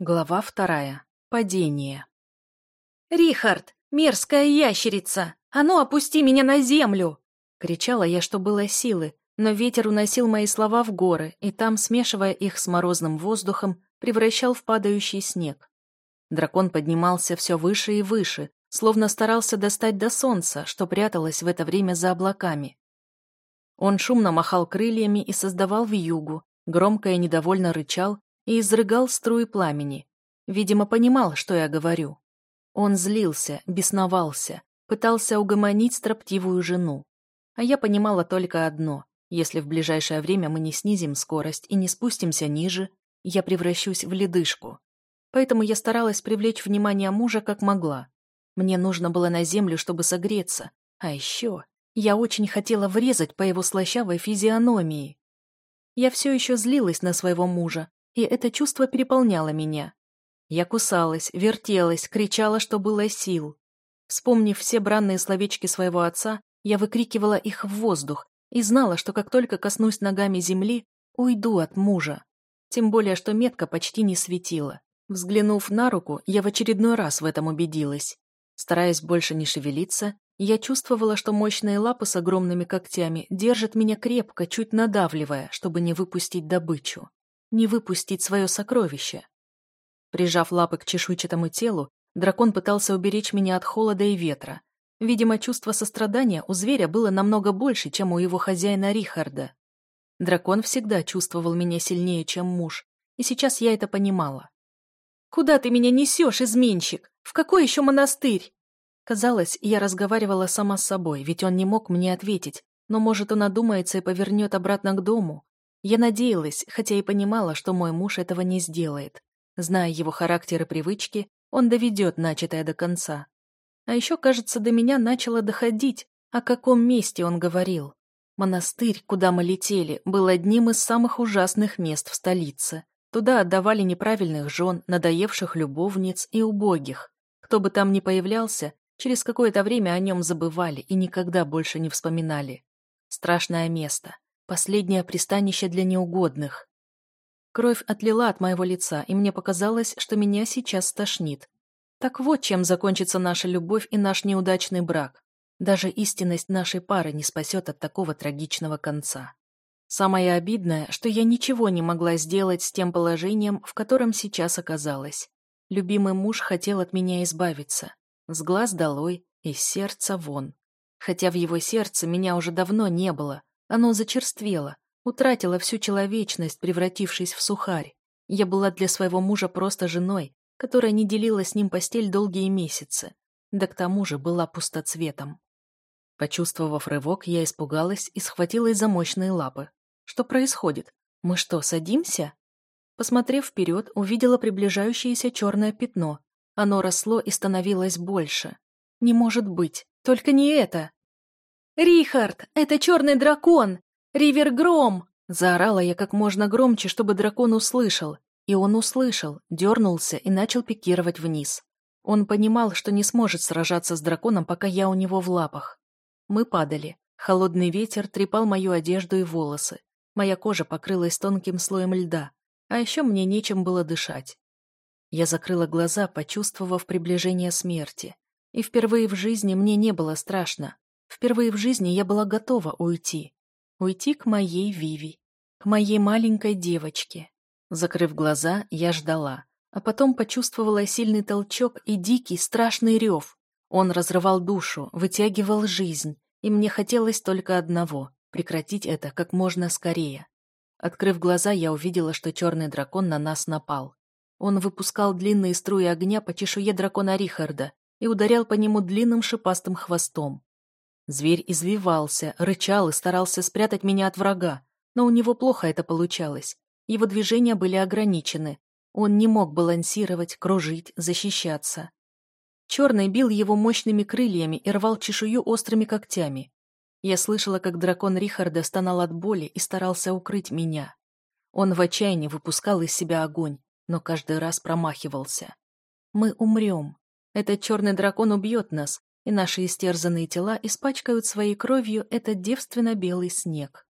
Глава вторая. Падение. «Рихард, мерзкая ящерица! А ну, опусти меня на землю!» Кричала я, что было силы, но ветер уносил мои слова в горы, и там, смешивая их с морозным воздухом, превращал в падающий снег. Дракон поднимался все выше и выше, словно старался достать до солнца, что пряталось в это время за облаками. Он шумно махал крыльями и создавал вьюгу, громко и недовольно рычал, и изрыгал струи пламени. Видимо, понимал, что я говорю. Он злился, бесновался, пытался угомонить строптивую жену. А я понимала только одно. Если в ближайшее время мы не снизим скорость и не спустимся ниже, я превращусь в ледышку. Поэтому я старалась привлечь внимание мужа как могла. Мне нужно было на землю, чтобы согреться. А еще я очень хотела врезать по его слащавой физиономии. Я все еще злилась на своего мужа, и это чувство переполняло меня. Я кусалась, вертелась, кричала, что было сил. Вспомнив все бранные словечки своего отца, я выкрикивала их в воздух и знала, что как только коснусь ногами земли, уйду от мужа. Тем более, что метка почти не светила. Взглянув на руку, я в очередной раз в этом убедилась. Стараясь больше не шевелиться, я чувствовала, что мощные лапы с огромными когтями держат меня крепко, чуть надавливая, чтобы не выпустить добычу не выпустить свое сокровище. Прижав лапы к чешуйчатому телу, дракон пытался уберечь меня от холода и ветра. Видимо, чувство сострадания у зверя было намного больше, чем у его хозяина Рихарда. Дракон всегда чувствовал меня сильнее, чем муж, и сейчас я это понимала. «Куда ты меня несешь, изменщик? В какой еще монастырь?» Казалось, я разговаривала сама с собой, ведь он не мог мне ответить, но, может, он одумается и повернет обратно к дому, я надеялась, хотя и понимала, что мой муж этого не сделает. Зная его характер и привычки, он доведет начатое до конца. А еще, кажется, до меня начало доходить, о каком месте он говорил. Монастырь, куда мы летели, был одним из самых ужасных мест в столице. Туда отдавали неправильных жен, надоевших любовниц и убогих. Кто бы там ни появлялся, через какое-то время о нем забывали и никогда больше не вспоминали. Страшное место. Последнее пристанище для неугодных. Кровь отлила от моего лица, и мне показалось, что меня сейчас стошнит. Так вот, чем закончится наша любовь и наш неудачный брак. Даже истинность нашей пары не спасет от такого трагичного конца. Самое обидное, что я ничего не могла сделать с тем положением, в котором сейчас оказалась. Любимый муж хотел от меня избавиться. С глаз долой, из сердца вон. Хотя в его сердце меня уже давно не было, оно зачерствело, утратило всю человечность, превратившись в сухарь. Я была для своего мужа просто женой, которая не делила с ним постель долгие месяцы, да к тому же была пустоцветом. Почувствовав рывок, я испугалась и схватилась за мощные лапы. Что происходит? Мы что, садимся? Посмотрев вперед, увидела приближающееся черное пятно. Оно росло и становилось больше. Не может быть, только не это. «Рихард, это черный дракон! Ривергром!» Заорала я как можно громче, чтобы дракон услышал. И он услышал, дернулся и начал пикировать вниз. Он понимал, что не сможет сражаться с драконом, пока я у него в лапах. Мы падали. Холодный ветер трепал мою одежду и волосы. Моя кожа покрылась тонким слоем льда, а еще мне нечем было дышать. Я закрыла глаза, почувствовав приближение смерти. И впервые в жизни мне не было страшно. Впервые в жизни я была готова уйти. Уйти к моей Виви, к моей маленькой девочке. Закрыв глаза, я ждала, а потом почувствовала сильный толчок и дикий, страшный рев. Он разрывал душу, вытягивал жизнь, и мне хотелось только одного — прекратить это как можно скорее. Открыв глаза, я увидела, что черный дракон на нас напал. Он выпускал длинные струи огня по чешуе дракона Рихарда и ударял по нему длинным шипастым хвостом. Зверь извивался, рычал и старался спрятать меня от врага, но у него плохо это получалось. Его движения были ограничены. Он не мог балансировать, кружить, защищаться. Черный бил его мощными крыльями и рвал чешую острыми когтями. Я слышала, как дракон Рихарда стонал от боли и старался укрыть меня. Он в отчаянии выпускал из себя огонь, но каждый раз промахивался. Мы умрем. Этот черный дракон убьет нас, и наши истерзанные тела испачкают своей кровью этот девственно-белый снег.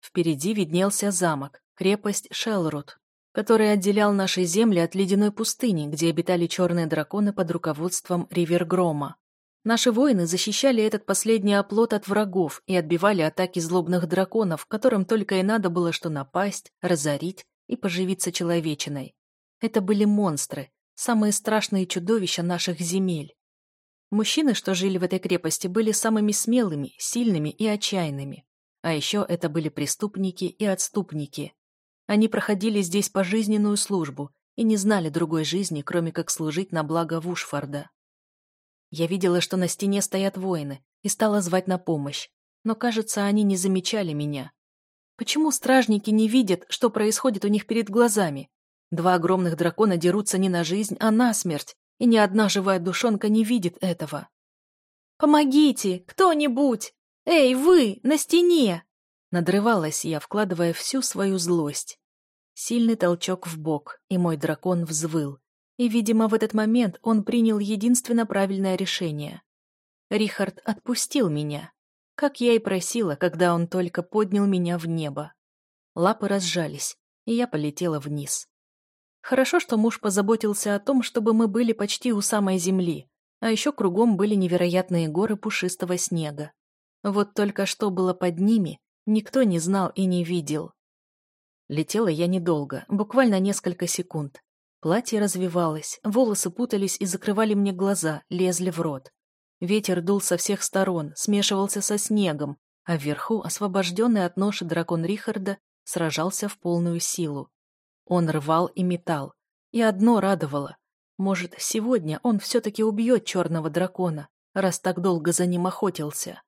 Впереди виднелся замок, крепость Шелрут. который отделял наши земли от ледяной пустыни, где обитали черные драконы под руководством Ривергрома. Наши воины защищали этот последний оплот от врагов и отбивали атаки злобных драконов, которым только и надо было что напасть, разорить и поживиться человечиной. Это были монстры, самые страшные чудовища наших земель. Мужчины, что жили в этой крепости, были самыми смелыми, сильными и отчаянными. А еще это были преступники и отступники. Они проходили здесь пожизненную службу и не знали другой жизни, кроме как служить на благо Вушфорда. Я видела, что на стене стоят воины, и стала звать на помощь, но, кажется, они не замечали меня. Почему стражники не видят, что происходит у них перед глазами? Два огромных дракона дерутся не на жизнь, а на смерть, и ни одна живая душонка не видит этого. «Помогите! Кто-нибудь! Эй, вы, на стене!» Надрывалась я, вкладывая всю свою злость. Сильный толчок в бок, и мой дракон взвыл. И, видимо, в этот момент он принял единственно правильное решение. Рихард отпустил меня, как я и просила, когда он только поднял меня в небо. Лапы разжались, и я полетела вниз. Хорошо, что муж позаботился о том, чтобы мы были почти у самой земли, а еще кругом были невероятные горы пушистого снега. Вот только что было под ними, никто не знал и не видел. Летела я недолго, буквально несколько секунд. Платье развивалось, волосы путались и закрывали мне глаза, лезли в рот. Ветер дул со всех сторон, смешивался со снегом, а вверху, освобожденный от ноши дракон Рихарда, сражался в полную силу. Он рвал и метал. И одно радовало. Может, сегодня он все-таки убьет черного дракона, раз так долго за ним охотился.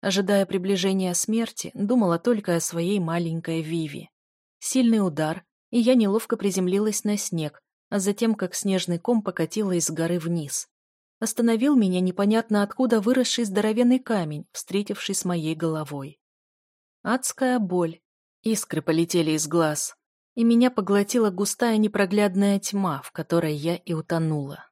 Ожидая приближения смерти, думала только о своей маленькой Виви. Сильный удар, и я неловко приземлилась на снег, а затем как снежный ком покатила из горы вниз. Остановил меня непонятно откуда выросший здоровенный камень, встретивший с моей головой. Адская боль. Искры полетели из глаз, и меня поглотила густая непроглядная тьма, в которой я и утонула.